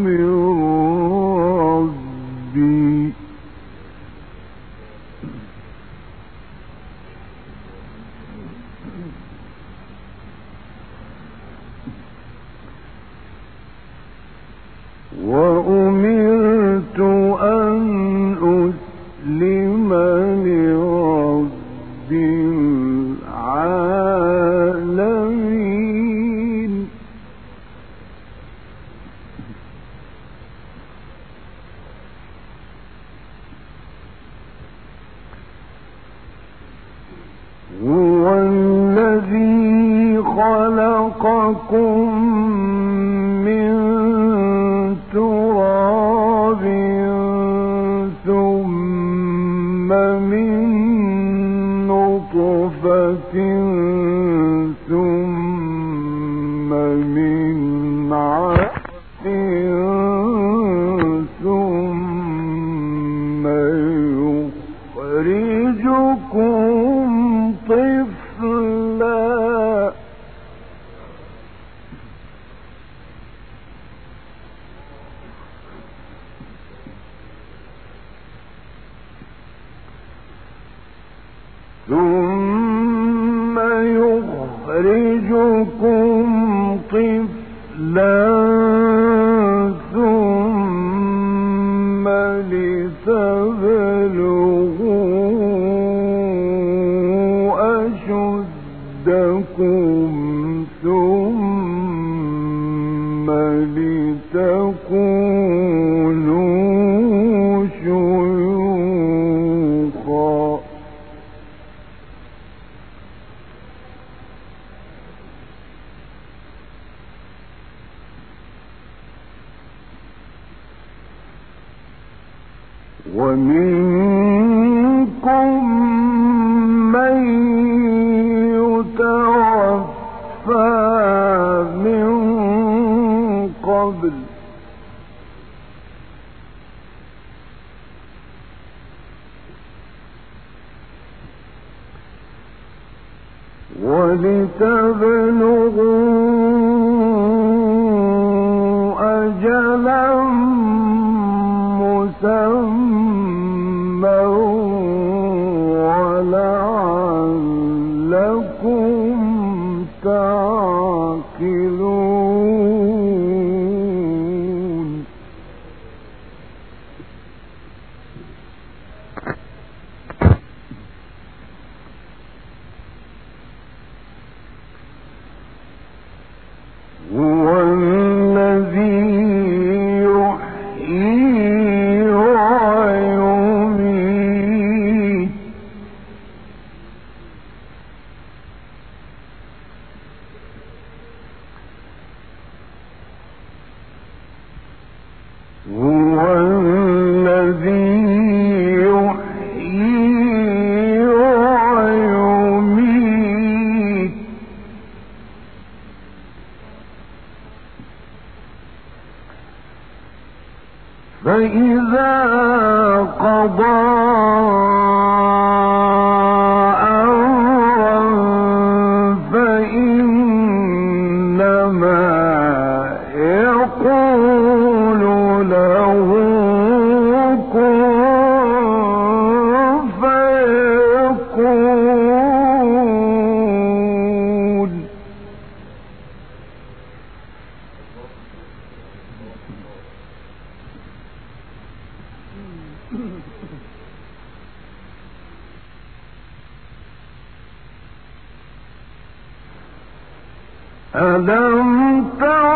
من ومنكم You ألم تر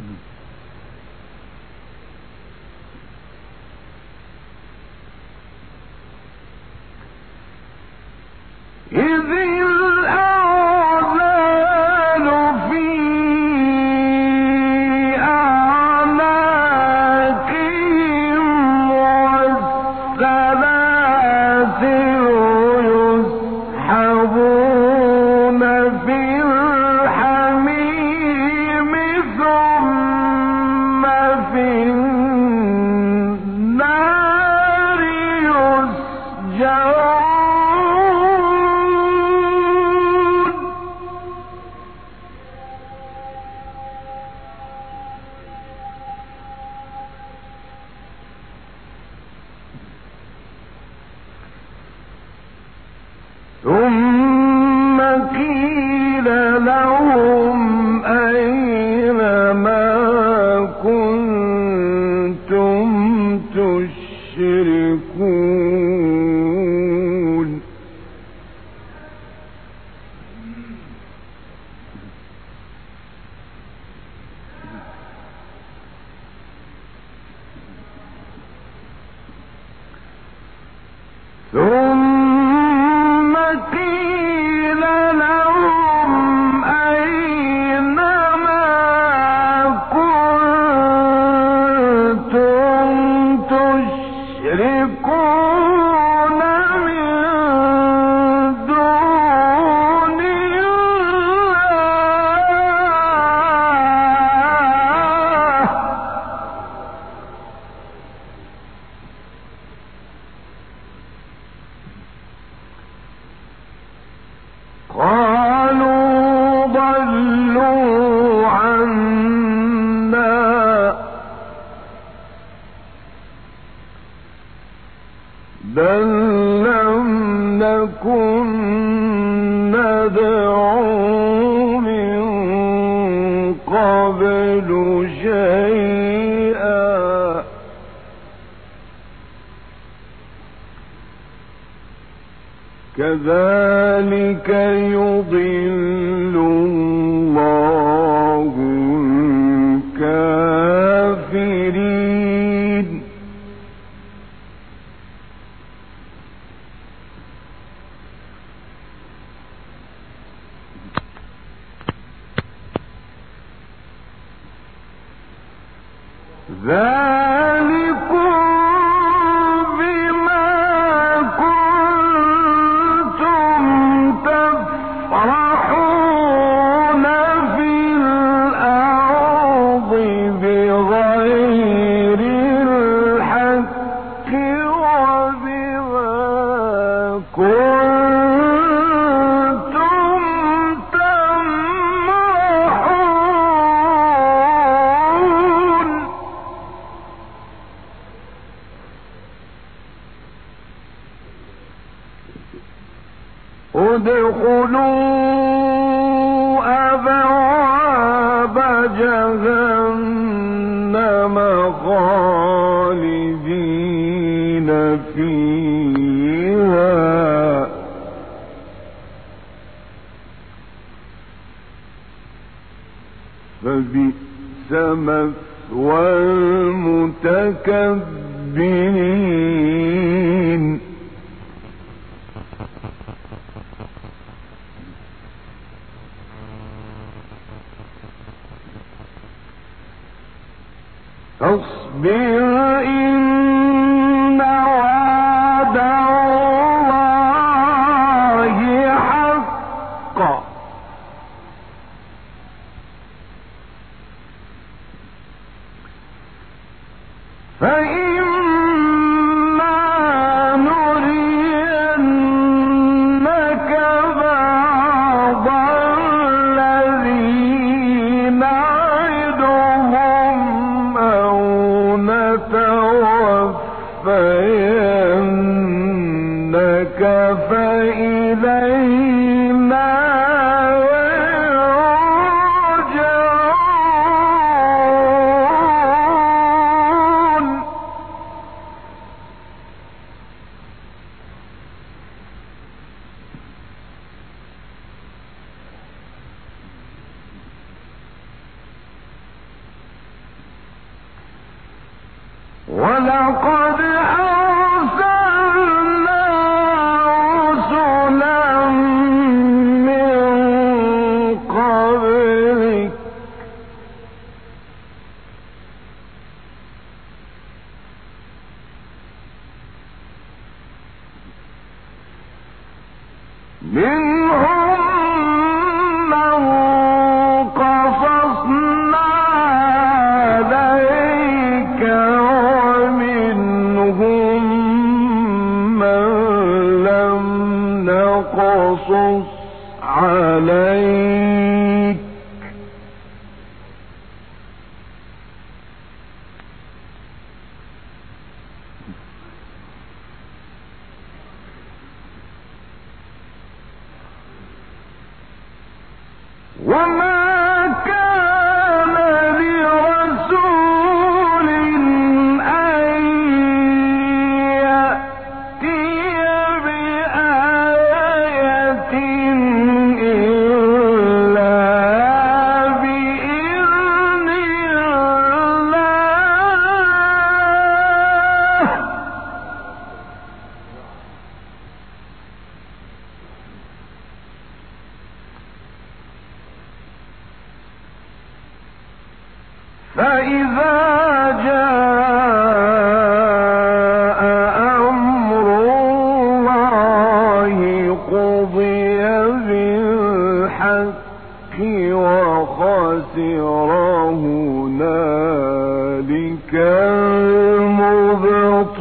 Mm-hmm. All One هنالك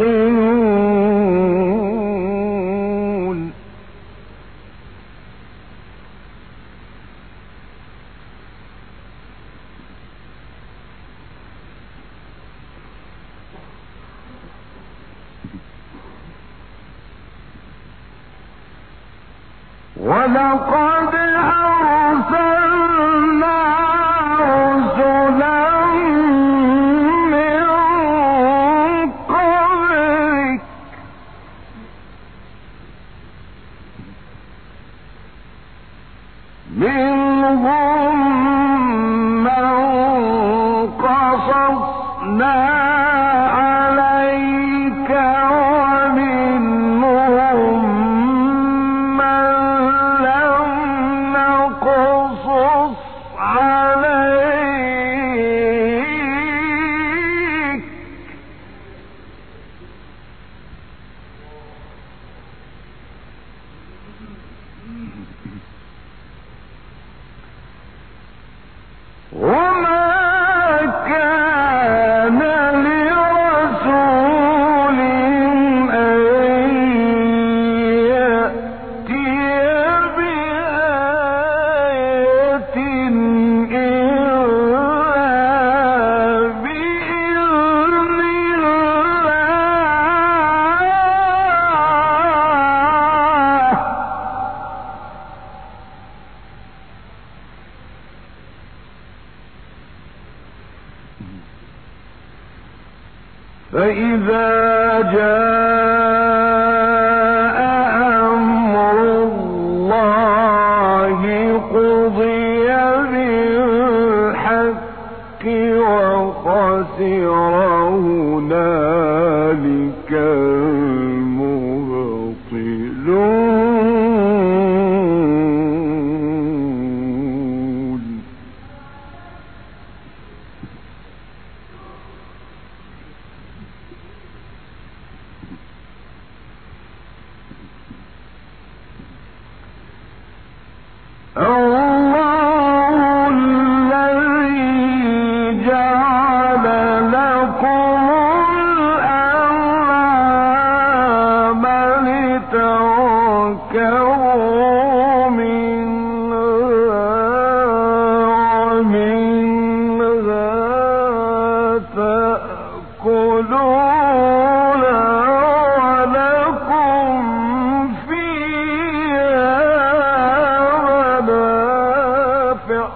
منافع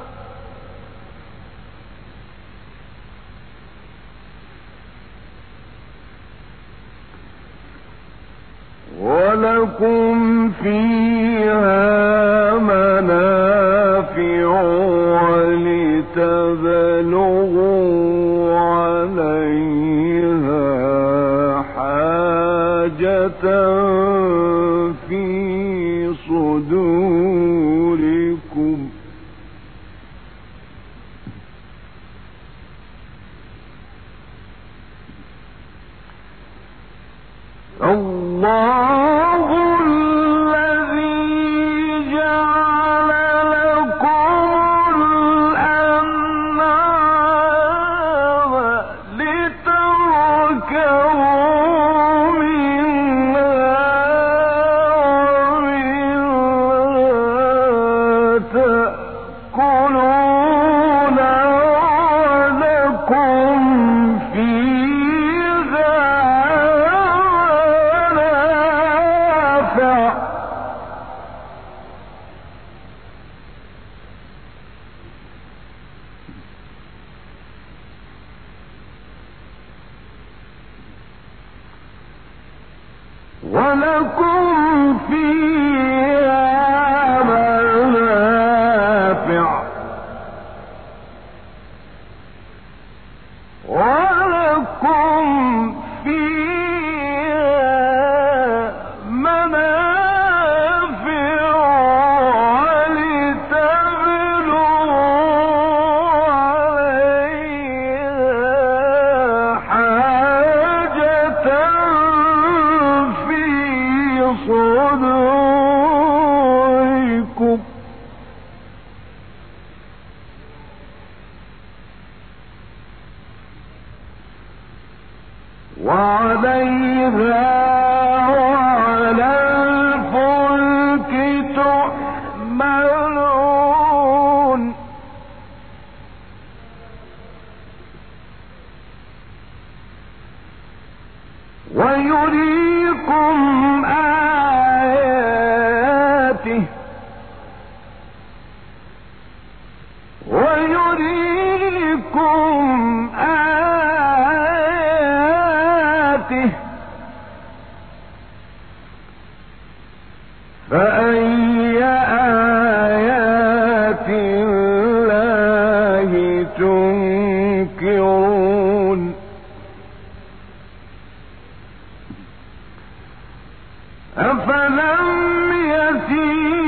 أفلم يسيروا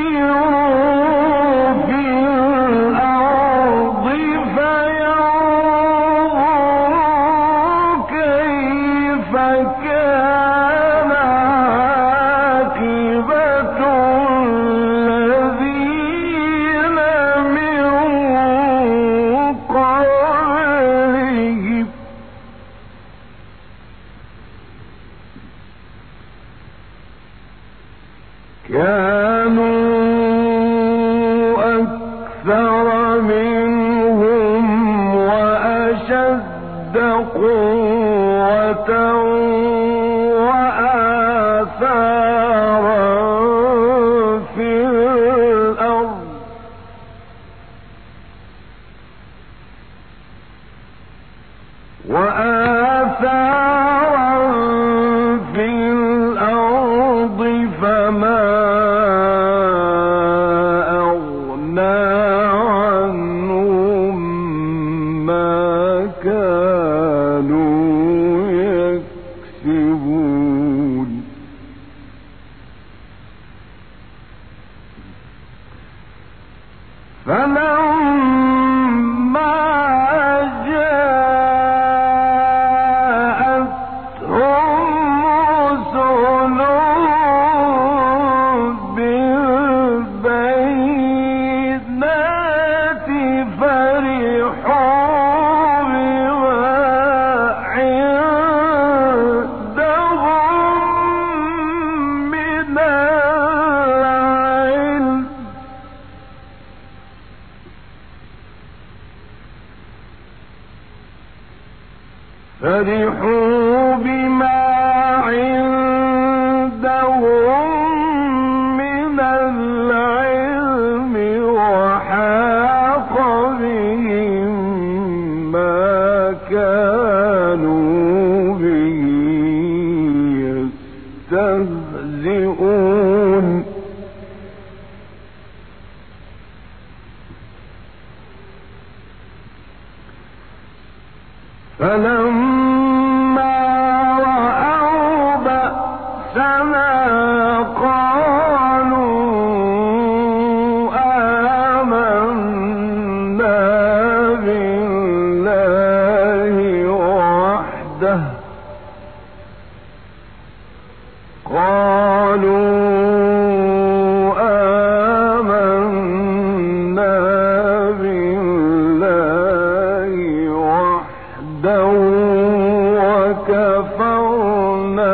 وكفرنا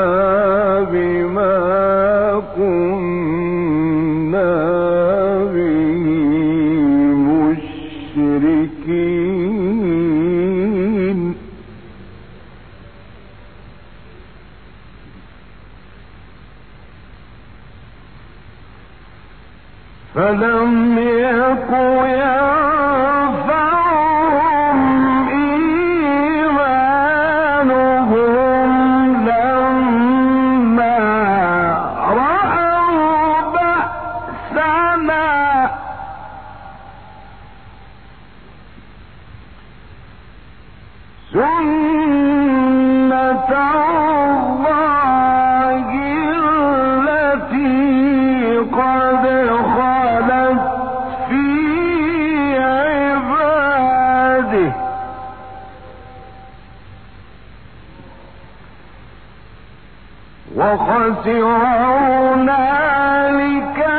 بما كنا وخسر هنالك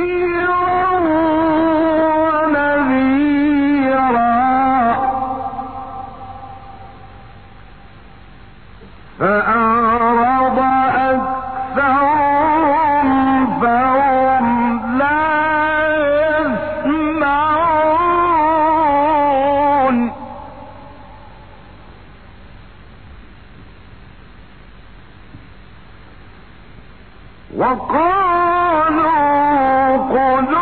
no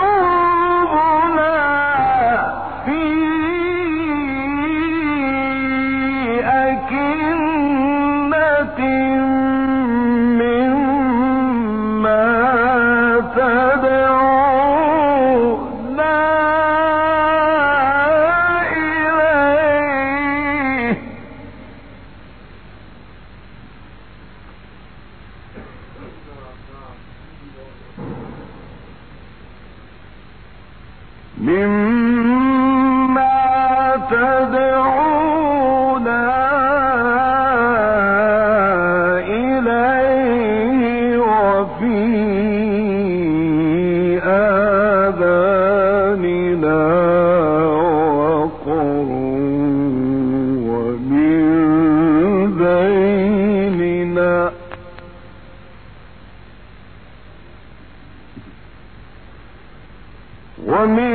ومن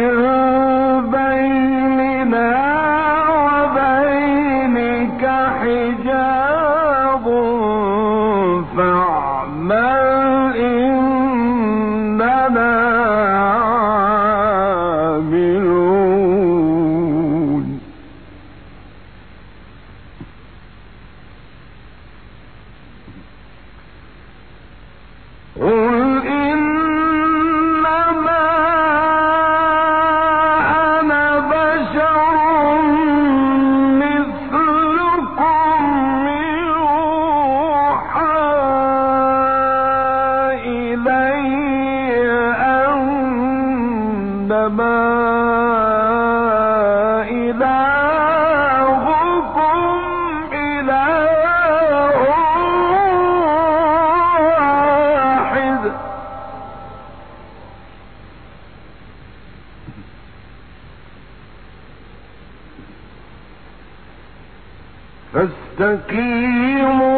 تستقيموا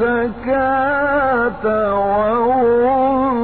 الزكاة وهم